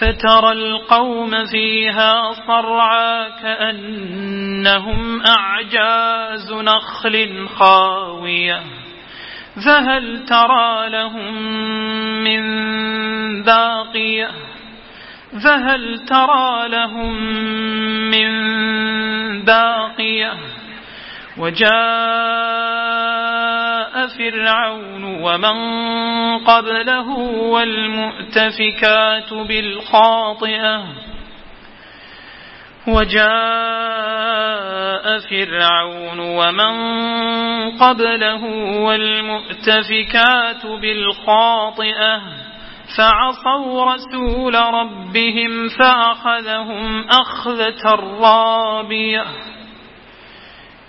فترى القوم فيها صرعا كأنهم أعجاز نخل خاوية. فهل ترى لهم من باقية؟ فهل ترى لهم من باقية؟ وجاء فرعون ومن قبله والمؤتفكات بالخاطئة وجاء فرعون ومن قبله والمؤتفكات بالخاطئة فعصوا رسول ربهم فأخذهم أخذة رابية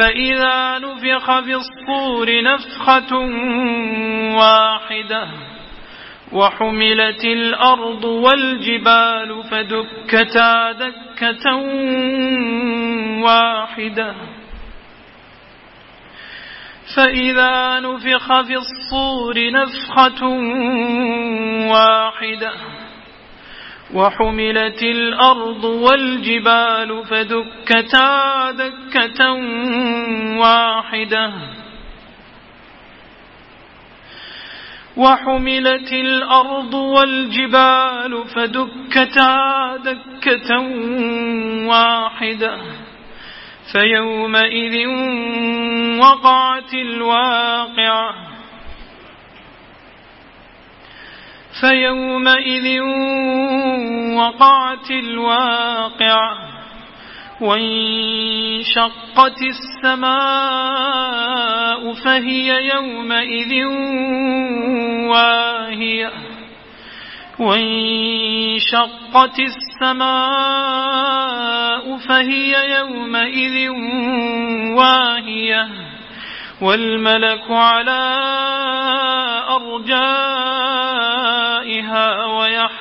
فإذا نفخ في الصور نفخة واحدة وحملت الأرض والجبال فدكتا دكة واحدة فإذا نفخ في الصور نفخة واحدة وحملت الأرض والجبال فدكتا دكة واحدة. وحملت الأرض والجبال فدكتا دكة واحدة. فيومئذ وقعت الواقعة. فيومئذ وقعت الواقعة وانشقت السماء فهي يومئذ واهية وانشقت السماء فهي يومئذ واهية والملك على أرجائها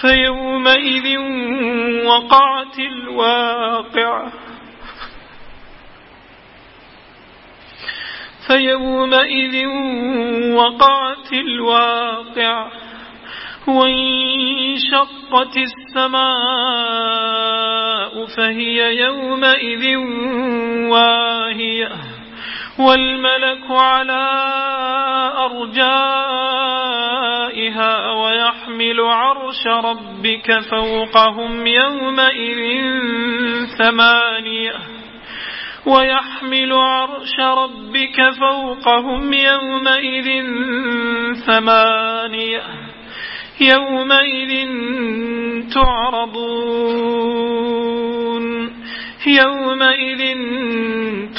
فيومئذ وقعت الواقعة. فيومئذ وقعت الواقعة. وانشقت السماء فهي يومئذ واهية. والملك على أرجائها ويحمل عرش ربك فوقهم يومئذ ثمانية. ويحمل عرش ربك فوقهم يومئذ ثمانية. يومئذ تعرضون. يومئذ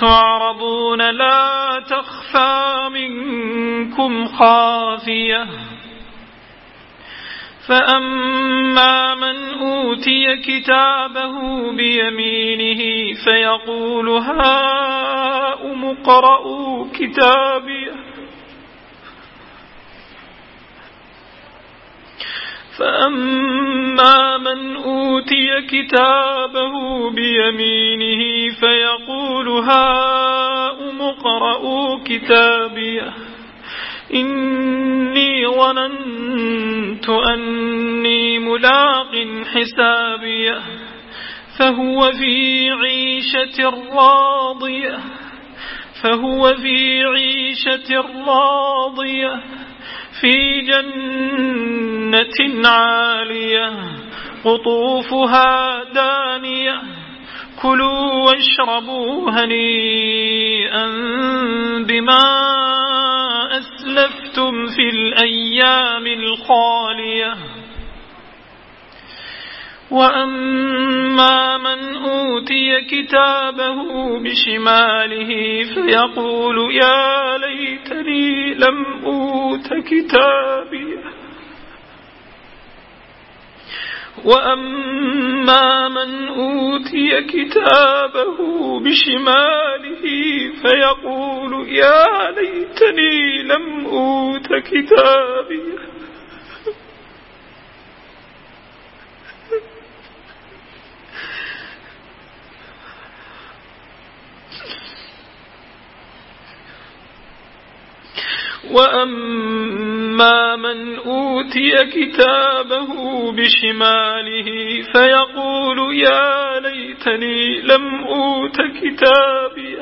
تعرضون. لا تخفى منكم خافية. فأما من أوتي كتابه بيمينه فيقول هاؤم اقرءوا كتابيه فأما من أوتي كتابه بيمينه فيقول هاؤم اقرءوا كتابيه ظننت أني ملاق حسابيه فهو في عيشة راضية فهو في عيشة راضية في جنة عالية قطوفها دانية كلوا واشربوا هنيئا بما أسلفتم في الأيام الخالية. وأما من أوتي كتابه بشماله فيقول يا ليتني لم أوت كتابي. وأما من أوتي كتابه بشماله فيقول يا ليتني لم أوت كتابي. وأما من أوتي كتابه بشماله فيقول يا ليتني لم أوت كتابيه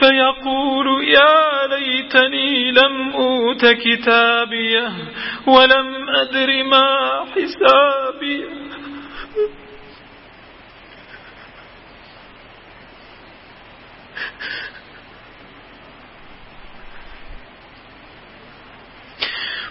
فيقول يا ليتني لم أوت كتابيه ولم أدر ما حسابيه.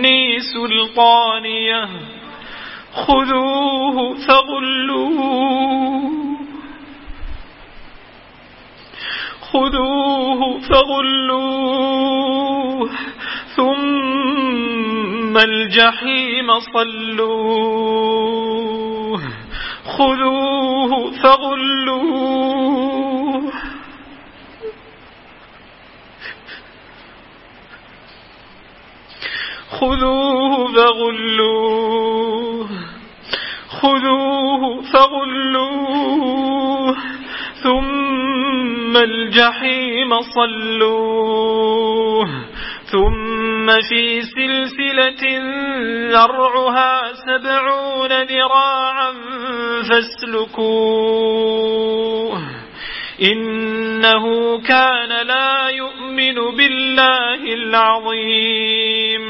عني سلطانية. خذوه فغلوه. خذوه فغلوه. ثم الجحيم صلوه. خذوه فغلوه. خذوه فغلوه. خذوه فغلوه. ثم الجحيم صلوه. ثم في سلسلة ذرعها سبعون ذراعا فاسلكوه. إنه كان لا يؤمن بالله العظيم.